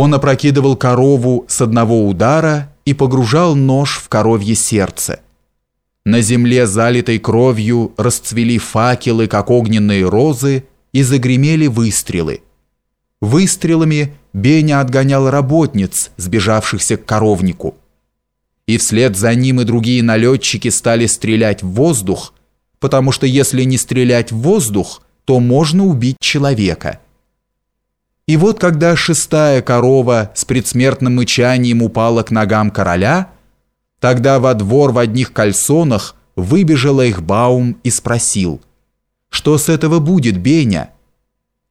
Он опрокидывал корову с одного удара и погружал нож в коровье сердце. На земле, залитой кровью, расцвели факелы, как огненные розы, и загремели выстрелы. Выстрелами Беня отгонял работниц, сбежавшихся к коровнику. И вслед за ним и другие налетчики стали стрелять в воздух, потому что если не стрелять в воздух, то можно убить человека. И вот когда шестая корова с предсмертным мычанием упала к ногам короля, тогда во двор в одних кальсонах выбежал их Баум и спросил, «Что с этого будет, Беня?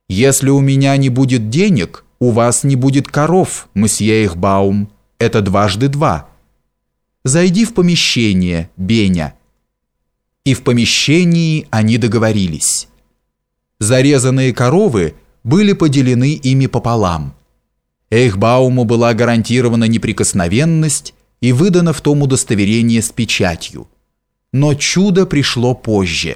Если у меня не будет денег, у вас не будет коров, мсье Ихбаум. Это дважды два. Зайди в помещение, Беня». И в помещении они договорились. Зарезанные коровы – были поделены ими пополам. Эйхбауму была гарантирована неприкосновенность и выдано в том удостоверение с печатью. Но чудо пришло позже.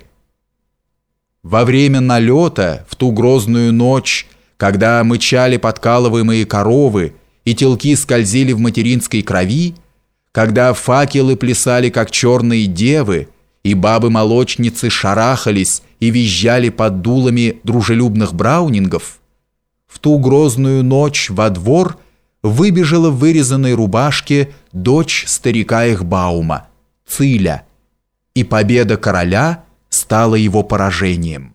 Во время налета, в ту грозную ночь, когда мычали подкалываемые коровы и телки скользили в материнской крови, когда факелы плясали, как черные девы, и бабы-молочницы шарахались и визжали под дулами дружелюбных браунингов, в ту грозную ночь во двор выбежала в вырезанной рубашке дочь старика Эхбаума, Циля, и победа короля стала его поражением.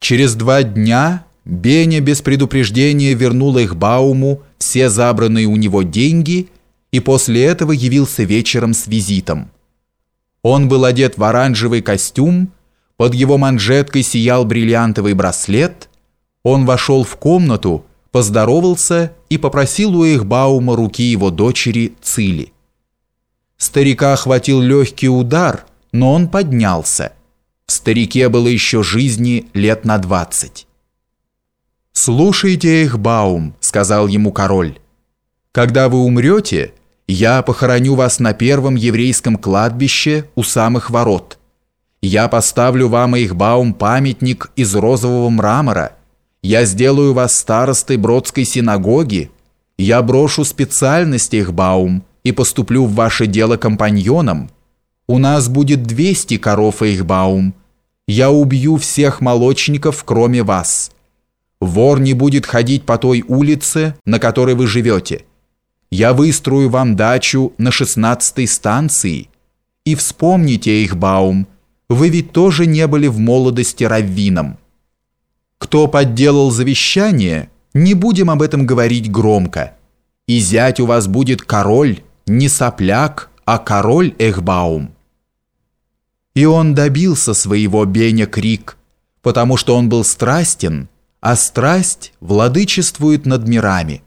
Через два дня Беня без предупреждения вернул Эхбауму все забранные у него деньги и после этого явился вечером с визитом. Он был одет в оранжевый костюм, под его манжеткой сиял бриллиантовый браслет. Он вошел в комнату, поздоровался и попросил у Эхбаума руки его дочери Цили. Старика охватил легкий удар, но он поднялся. В старике было еще жизни лет на двадцать. «Слушайте, Эхбаум», — сказал ему король. «Когда вы умрете, я похороню вас на первом еврейском кладбище у самых ворот. Я поставлю вам, их баум, памятник из розового мрамора. Я сделаю вас старостой Бродской синагоги. Я брошу специальность их и поступлю в ваше дело компаньоном. У нас будет 200 коров их баум. Я убью всех молочников, кроме вас. Вор не будет ходить по той улице, на которой вы живете» Я выстрою вам дачу на шестнадцатой станции. И вспомните их, Баум, вы ведь тоже не были в молодости раввином. Кто подделал завещание, не будем об этом говорить громко. И зять у вас будет король, не сопляк, а король Эхбаум. И он добился своего Беня Крик, потому что он был страстен, а страсть владычествует над мирами.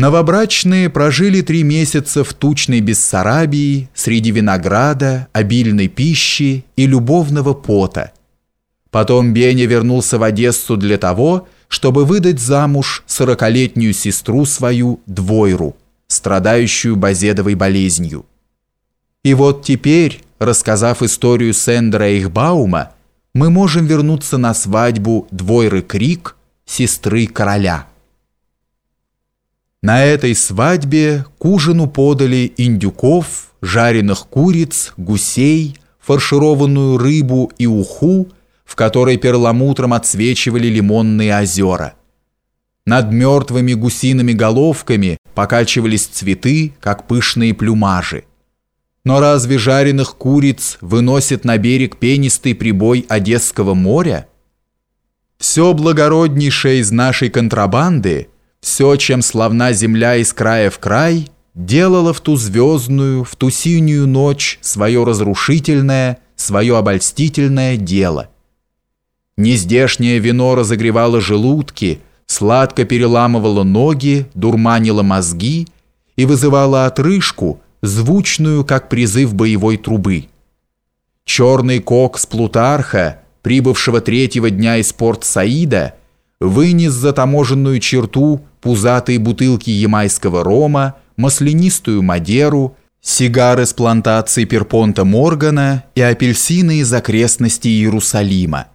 Новобрачные прожили три месяца в тучной Бессарабии среди винограда, обильной пищи и любовного пота. Потом Беня вернулся в Одессу для того, чтобы выдать замуж сорокалетнюю сестру свою Двойру, страдающую базедовой болезнью. И вот теперь, рассказав историю Сендера Ихбаума, мы можем вернуться на свадьбу Двойры Крик, сестры короля. На этой свадьбе к ужину подали индюков, жареных куриц, гусей, фаршированную рыбу и уху, в которой перламутром отсвечивали лимонные озера. Над мертвыми гусиными головками покачивались цветы, как пышные плюмажи. Но разве жареных куриц выносит на берег пенистый прибой Одесского моря? Все благороднейшее из нашей контрабанды – все, чем славна земля из края в край, делала в ту звездную, в ту синюю ночь свое разрушительное, свое обольстительное дело. Нездешнее вино разогревало желудки, сладко переламывало ноги, дурманило мозги и вызывало отрыжку, звучную, как призыв боевой трубы. Черный кок с Плутарха, прибывшего третьего дня из порт Саида, вынес за таможенную черту пузатые бутылки ямайского рома, маслянистую мадеру, сигары с плантации Перпонта Моргана и апельсины из окрестностей Иерусалима.